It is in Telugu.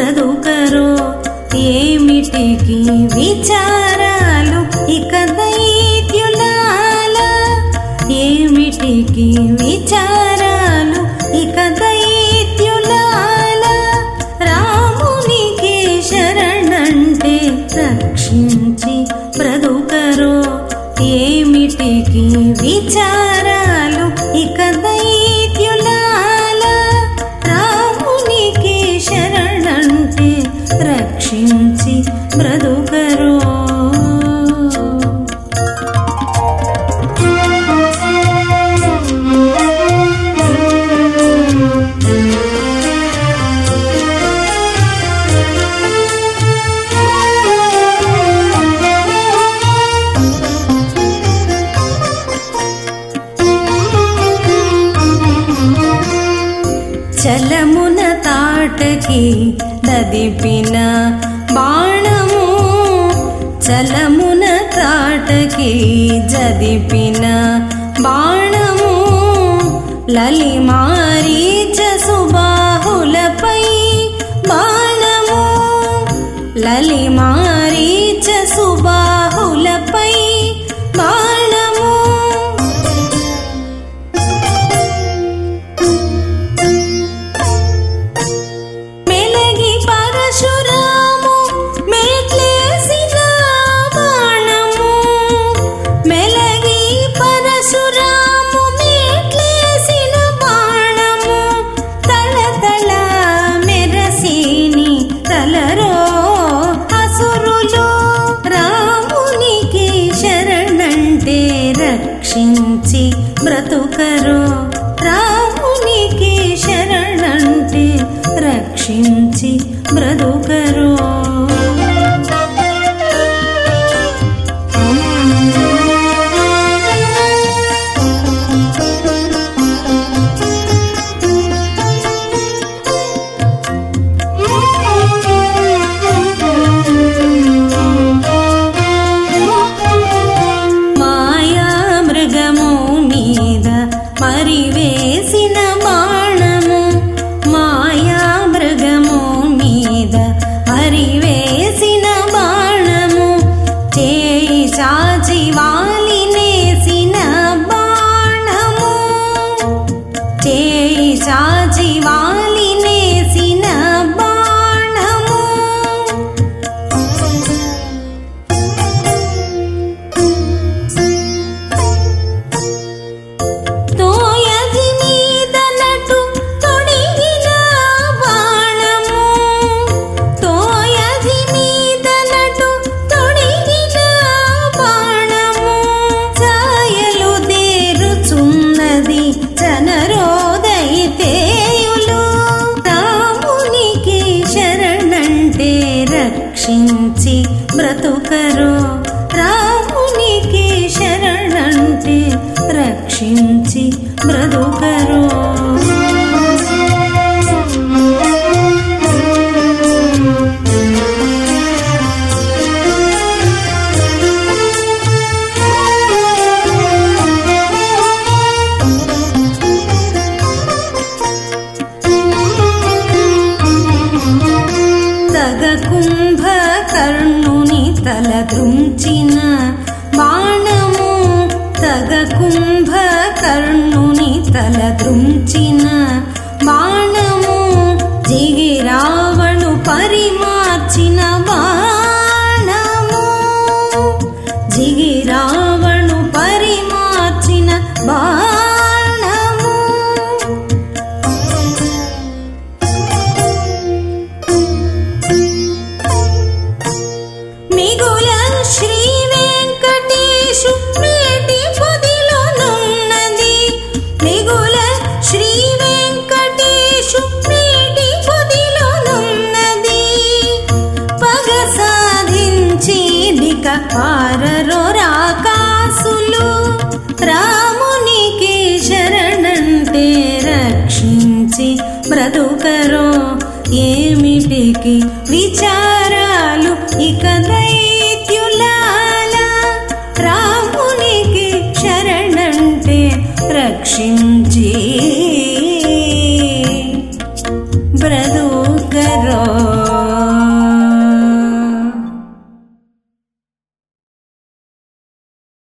బ్రతుకరో ఏమిటికి విచారాలు? ఇక దైత్యులాల ఏమిటికి విచారాలు? ఇక దైత్యులాల రామునికి శరణంటే రక్షించి బ్రతుకరో ఏమిటికి విచార రక్షించి బ్రతుకరో చలమున తాటకి దదిపిన బాణము చలమున తాటకి జదిపిన బాణము లలిమారీచ సుబాహులపై రక్షించి బ్రతుకరు. రామునికి శరణంటే రక్షించి బ్రతుకరు. రక్షించి బ్రతుకరు తగ కుంభకర్ణుని తల దృంచిన బాణము తగ కుంభ కర్ణుని తల దృంచిన బాణము జిగి రావణు పరిమార్చిన బాణము రాకాసులు రామునికి శరణంటే రక్షించి బ్రతుకరో ఏమిటికి విచారాలు? ఇక దైత్యులాల రామునికి శరణంటే రక్షించి